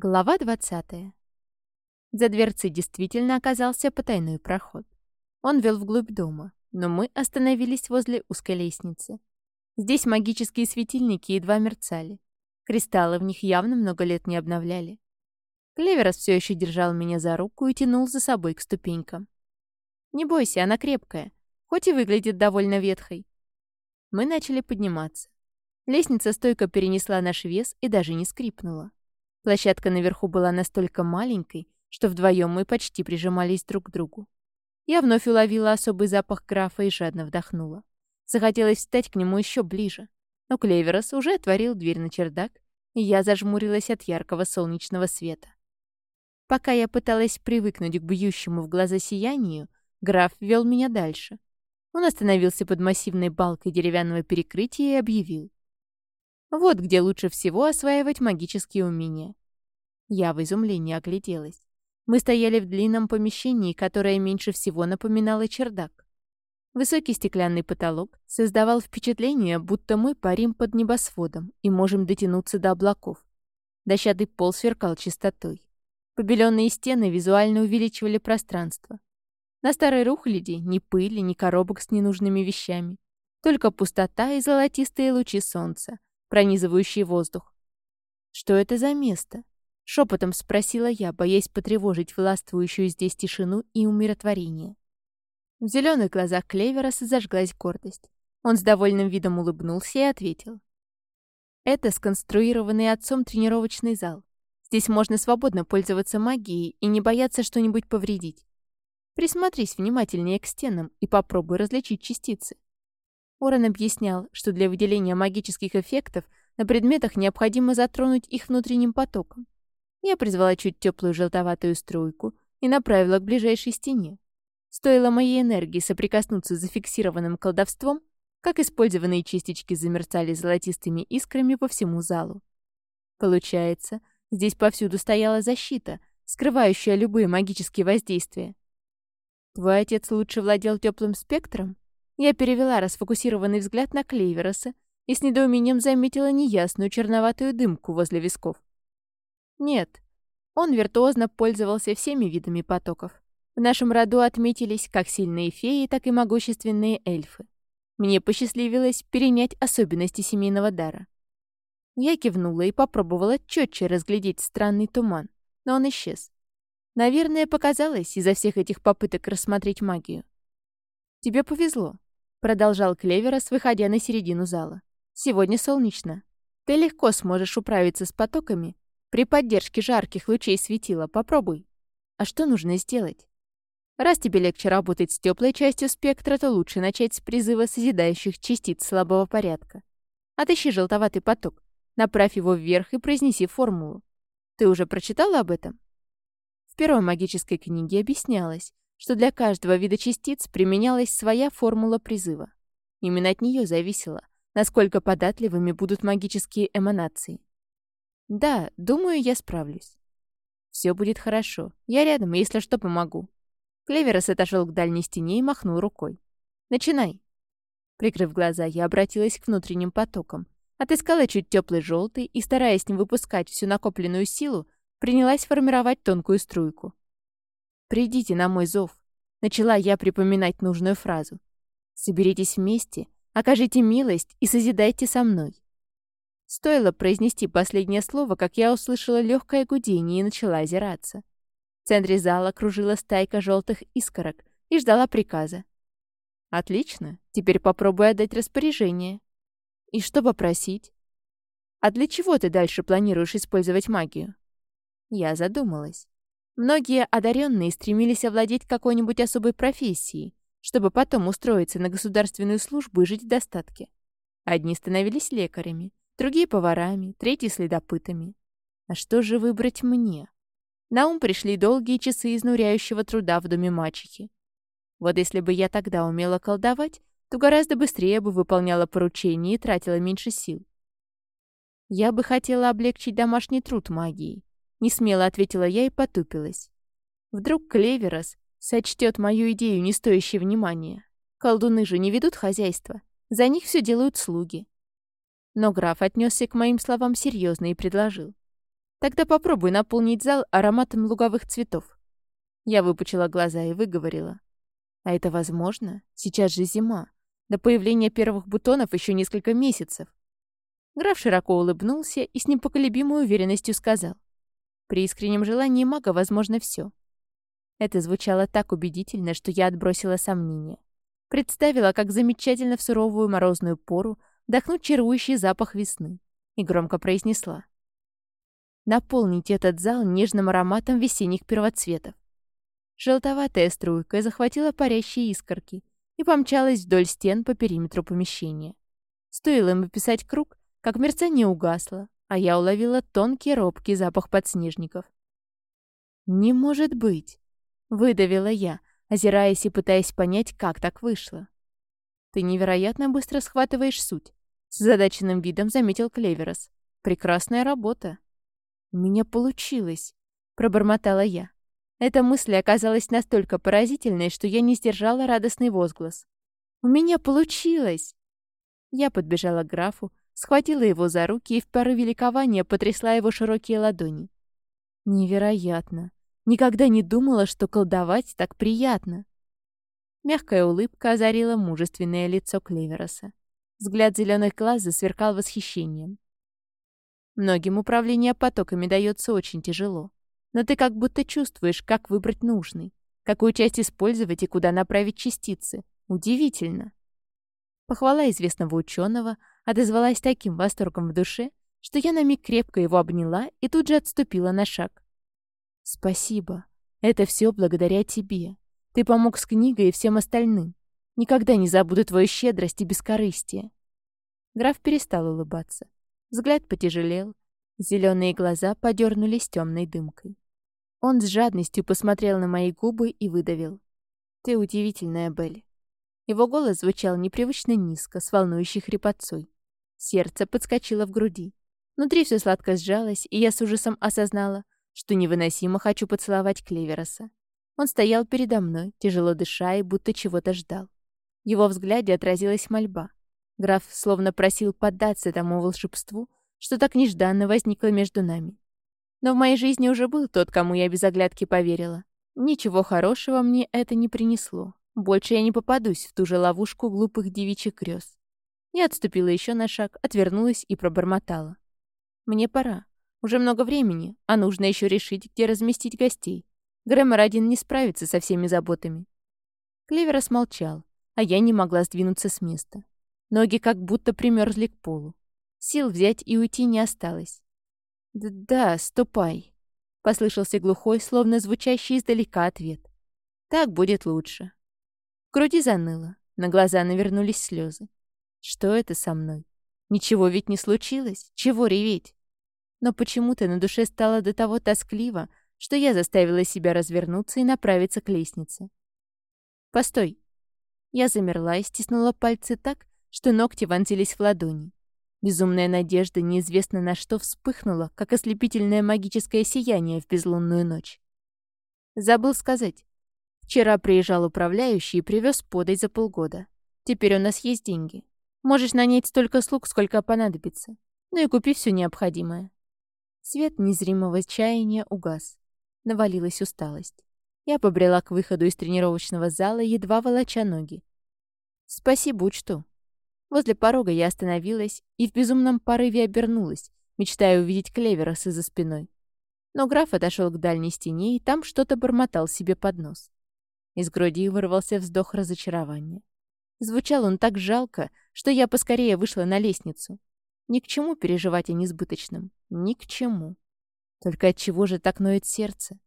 Глава 20. За дверцей действительно оказался потайной проход. Он вел вглубь дома, но мы остановились возле узкой лестницы. Здесь магические светильники едва мерцали. Кристаллы в них явно много лет не обновляли. Клеверос все еще держал меня за руку и тянул за собой к ступенькам. «Не бойся, она крепкая, хоть и выглядит довольно ветхой». Мы начали подниматься. Лестница стойко перенесла наш вес и даже не скрипнула. Площадка наверху была настолько маленькой, что вдвоем мы почти прижимались друг к другу. Я вновь уловила особый запах графа и жадно вдохнула. Захотелось встать к нему еще ближе. Но Клеверос уже отворил дверь на чердак, и я зажмурилась от яркого солнечного света. Пока я пыталась привыкнуть к бьющему в глаза сиянию, граф вел меня дальше. Он остановился под массивной балкой деревянного перекрытия и объявил. Вот где лучше всего осваивать магические умения. Я в изумлении огляделась. Мы стояли в длинном помещении, которое меньше всего напоминало чердак. Высокий стеклянный потолок создавал впечатление, будто мы парим под небосводом и можем дотянуться до облаков. Дощатый пол сверкал чистотой. Побеленные стены визуально увеличивали пространство. На старой рухляди ни пыли, ни коробок с ненужными вещами. Только пустота и золотистые лучи солнца, пронизывающие воздух. «Что это за место?» — шепотом спросила я, боясь потревожить властвующую здесь тишину и умиротворение. В зеленых глазах Клевера зажглась гордость. Он с довольным видом улыбнулся и ответил. «Это сконструированный отцом тренировочный зал. Здесь можно свободно пользоваться магией и не бояться что-нибудь повредить. Присмотрись внимательнее к стенам и попробуй различить частицы. Орен объяснял, что для выделения магических эффектов на предметах необходимо затронуть их внутренним потоком. Я призвала чуть теплую желтоватую струйку и направила к ближайшей стене. Стоило моей энергии соприкоснуться с зафиксированным колдовством, как использованные частички замерцали золотистыми искрами по всему залу. Получается, здесь повсюду стояла защита, скрывающая любые магические воздействия. Твой отец лучше владел теплым спектром? Я перевела расфокусированный взгляд на Клейвероса и с недоумением заметила неясную черноватую дымку возле висков. Нет, он виртуозно пользовался всеми видами потоков. В нашем роду отметились как сильные феи, так и могущественные эльфы. Мне посчастливилось перенять особенности семейного дара. Я кивнула и попробовала четче разглядеть странный туман, но он исчез. Наверное, показалось из-за всех этих попыток рассмотреть магию. Тебе повезло. Продолжал Клеверос, выходя на середину зала. «Сегодня солнечно. Ты легко сможешь управиться с потоками. При поддержке жарких лучей светила попробуй. А что нужно сделать? Раз тебе легче работать с теплой частью спектра, то лучше начать с призыва созидающих частиц слабого порядка. Отыщи желтоватый поток, направь его вверх и произнеси формулу. Ты уже прочитала об этом? В первой магической книге объяснялось, что для каждого вида частиц применялась своя формула призыва. Именно от нее зависело, насколько податливыми будут магические эманации. Да, думаю, я справлюсь. Все будет хорошо. Я рядом, если что, помогу. Клеверос отошел к дальней стене и махнул рукой. Начинай. Прикрыв глаза, я обратилась к внутренним потокам. Отыскала чуть теплый желтый и, стараясь не выпускать всю накопленную силу, принялась формировать тонкую струйку. «Придите на мой зов», — начала я припоминать нужную фразу. «Соберитесь вместе, окажите милость и созидайте со мной». Стоило произнести последнее слово, как я услышала легкое гудение и начала озираться. В центре зала кружила стайка желтых искорок и ждала приказа. «Отлично, теперь попробуй отдать распоряжение». «И что попросить?» «А для чего ты дальше планируешь использовать магию?» Я задумалась. Многие одаренные стремились овладеть какой-нибудь особой профессией, чтобы потом устроиться на государственную службу и жить в достатке. Одни становились лекарями, другие — поварами, третьи — следопытами. А что же выбрать мне? На ум пришли долгие часы изнуряющего труда в доме мачехи. Вот если бы я тогда умела колдовать, то гораздо быстрее бы выполняла поручения и тратила меньше сил. Я бы хотела облегчить домашний труд магией, Несмело ответила я и потупилась. Вдруг Клеверос сочтет мою идею не стоящей внимания. Колдуны же не ведут хозяйство. За них все делают слуги. Но граф отнесся к моим словам серьезно и предложил. Тогда попробуй наполнить зал ароматом луговых цветов. Я выпучила глаза и выговорила. А это возможно? Сейчас же зима. До появления первых бутонов еще несколько месяцев. Граф широко улыбнулся и с непоколебимой уверенностью сказал. При искреннем желании мага возможно все. Это звучало так убедительно, что я отбросила сомнения. Представила, как замечательно в суровую морозную пору вдохнуть чарующий запах весны. И громко произнесла. Наполните этот зал нежным ароматом весенних первоцветов. Желтоватая струйка захватила парящие искорки и помчалась вдоль стен по периметру помещения. Стоило им описать круг, как мерцание угасло, а я уловила тонкий робкий запах подснежников. «Не может быть!» — выдавила я, озираясь и пытаясь понять, как так вышло. «Ты невероятно быстро схватываешь суть», — с задаченным видом заметил Клеверос. «Прекрасная работа». «У меня получилось», — пробормотала я. Эта мысль оказалась настолько поразительной, что я не сдержала радостный возглас. «У меня получилось!» Я подбежала к графу, схватила его за руки и в порыве ликования потрясла его широкие ладони. Невероятно. Никогда не думала, что колдовать так приятно. Мягкая улыбка озарила мужественное лицо Клевероса. Взгляд зеленых глаз засверкал восхищением. Многим управление потоками дается очень тяжело. Но ты как будто чувствуешь, как выбрать нужный, какую часть использовать и куда направить частицы. Удивительно. Похвала известного ученого отозвалась таким восторгом в душе, что я на миг крепко его обняла и тут же отступила на шаг. «Спасибо. Это все благодаря тебе. Ты помог с книгой и всем остальным. Никогда не забуду твою щедрость и бескорыстие». Граф перестал улыбаться. Взгляд потяжелел. Зеленые глаза подернулись темной дымкой. Он с жадностью посмотрел на мои губы и выдавил. «Ты удивительная, Белль». Его голос звучал непривычно низко, с волнующей хрипотцой. Сердце подскочило в груди. Внутри все сладко сжалось, и я с ужасом осознала, что невыносимо хочу поцеловать Клевероса. Он стоял передо мной, тяжело дыша и будто чего-то ждал. В его взгляде отразилась мольба. Граф словно просил поддаться тому волшебству, что так нежданно возникло между нами. Но в моей жизни уже был тот, кому я без оглядки поверила. Ничего хорошего мне это не принесло. Больше я не попадусь в ту же ловушку глупых девичьих грез. Я отступила еще на шаг, отвернулась и пробормотала. «Мне пора. Уже много времени, а нужно еще решить, где разместить гостей. Грэмор один не справится со всеми заботами». Клевер смолчал, а я не могла сдвинуться с места. Ноги как будто примерзли к полу. Сил взять и уйти не осталось. «Да, ступай», — послышался глухой, словно звучащий издалека ответ. «Так будет лучше». В груди заныло, на глаза навернулись слезы. Что это со мной? Ничего ведь не случилось. Чего реветь? Но почему-то на душе стало до того тоскливо, что я заставила себя развернуться и направиться к лестнице. «Постой!» Я замерла и стиснула пальцы так, что ногти вонзились в ладони. Безумная надежда неизвестно на что вспыхнула, как ослепительное магическое сияние в безлунную ночь. Забыл сказать. Вчера приезжал управляющий и привез подать за полгода. Теперь у нас есть деньги. Можешь нанять столько слуг, сколько понадобится. Ну и купи все необходимое». Свет незримого чаяния угас. Навалилась усталость. Я побрела к выходу из тренировочного зала, едва волоча ноги. «Спасибо, учту». Возле порога я остановилась и в безумном порыве обернулась, мечтая увидеть Клевероса за спиной. Но граф отошел к дальней стене и там что-то бормотал себе под нос. Из груди вырвался вздох разочарования. Звучал он так жалко, что я поскорее вышла на лестницу. Ни к чему переживать о несбыточном. Ни к чему. Только от чего же так ноет сердце?